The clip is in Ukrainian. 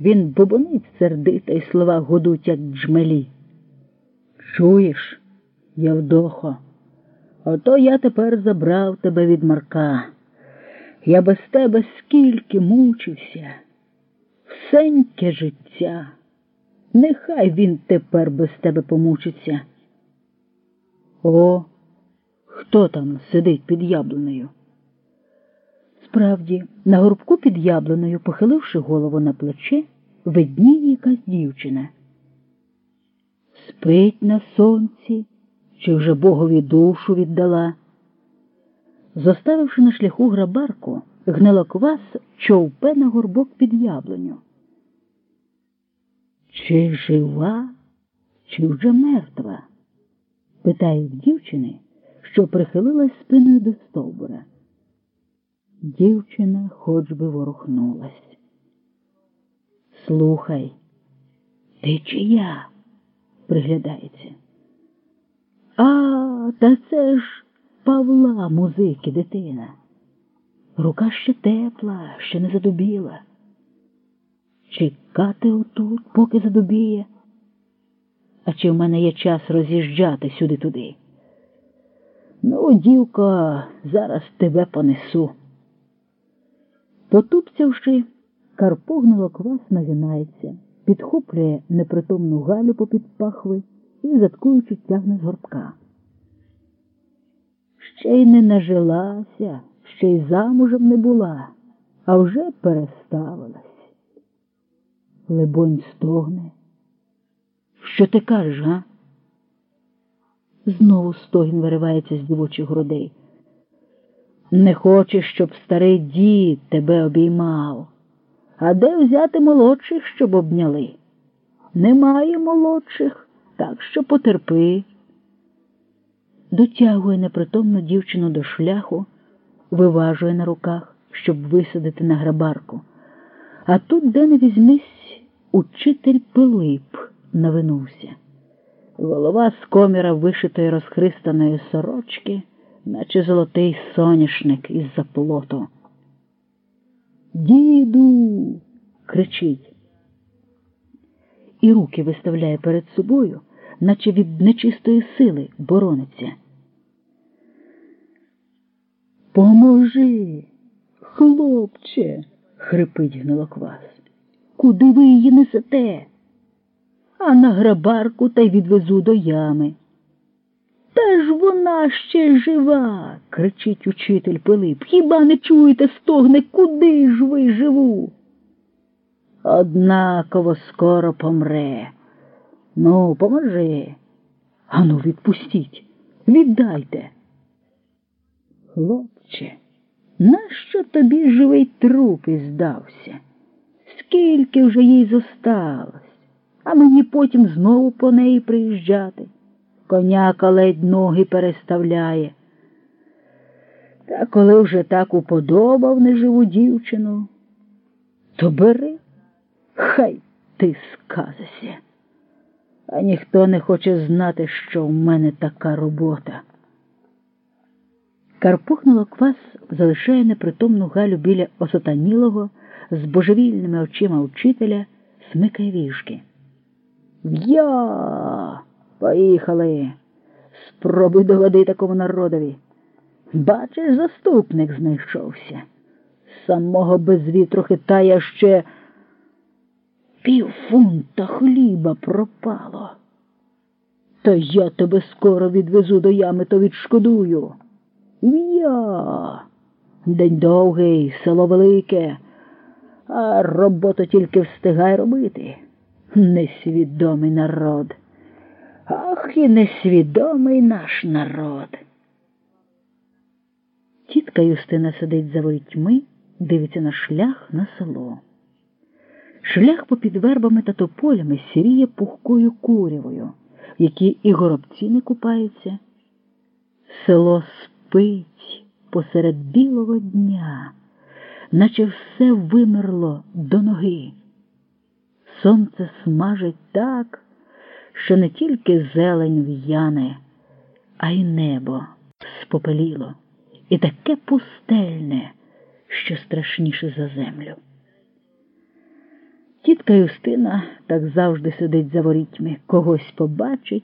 Він бубонить сердито й слова гудуть, як джмелі. Чуєш, Явдохо, ото я тепер забрав тебе від Марка. Я без тебе скільки мучився, всеньке життя. Нехай він тепер без тебе помучиться. О, хто там сидить під яблунею? Справді, на горбку під яблуною, похиливши голову на плече, видніє якась дівчина. Спить на сонці, чи вже богові душу віддала. Зоставивши на шляху грабарку, гнилоквас човпе на горбок під яблуню. Чи жива, чи вже мертва? питає в дівчини, що прихилилась спиною до стовбура. Дівчина хоч би ворухнулась. Слухай, ти чия? приглядається. А, та це ж Павла, музики, дитина. Рука ще тепла, ще не задубіла. Чекати отут, поки задубіє. А чи в мене є час роз'їжджати сюди-туди? Ну, дівко, зараз тебе понесу. Потупцявши, Карпогнуло квас нагинається, підхоплює непритомну галю попід пахви і, заткуючи, тягне з горбка. Ще й не нажилася, ще й замужем не була, а вже переставилась. Лебонь стогне. Що ти кажеш, га? Знову стогін виривається з дівочих грудей. Не хочеш, щоб старий дід тебе обіймав. А де взяти молодших, щоб обняли? Немає молодших, так що потерпи. Дотягує непритомну дівчину до шляху, виважує на руках, щоб висадити на грабарку. А тут, де не візьмись, учитель Пилип навинувся. Голова з коміра вишитої розхристаної сорочки, наче золотий соняшник із заплоту. Діду. кричить. І руки виставляє перед собою, наче від нечистої сили борониться. Поможи, хлопче, хрипить гнилоквас. Куди ви її несете? А на грабарку та й відвезу до ями. Та ж вона ще жива, кричить учитель Пилип. Хіба не чуєте стогне, куди ж ви живу? Однаково скоро помре. Ну, поможи. Ану, відпустіть, віддайте. Хлопче, нащо тобі живий труп і здався? Скільки вже їй зосталось, а мені потім знову по неї приїжджати? Коняка ледь ноги переставляє. Та коли вже так уподобав неживу дівчину, то бери, хай ти сказися. А ніхто не хоче знати, що в мене така робота. Карпухнуло квас залишає непритомну Галю біля осотанілого з божевільними очима учителя, смикає віжки. Я. Поїхали. Спробуй догоди такому народові. Бачиш, заступник знайшовся. Самого без вітру хитає ще пів фунта хліба пропало. Та я тебе скоро відвезу до ями, то відшкодую. Я. День довгий, село велике, а роботу тільки встигай робити. Несвідомий народ. Ах, і несвідомий наш народ. Тітка Юстина сидить за ворітьми, дивиться на шлях на село. Шлях попід вербами та тополями сіріє пухкою курявою, в якій і горобці не купаються. Село спить посеред білого дня, наче все вимерло до ноги. Сонце смажить так що не тільки зелень в'яне, а й небо спопеліло, і таке пустельне, що страшніше за землю. Тітка Юстина так завжди сидить за ворітьми, когось побачить,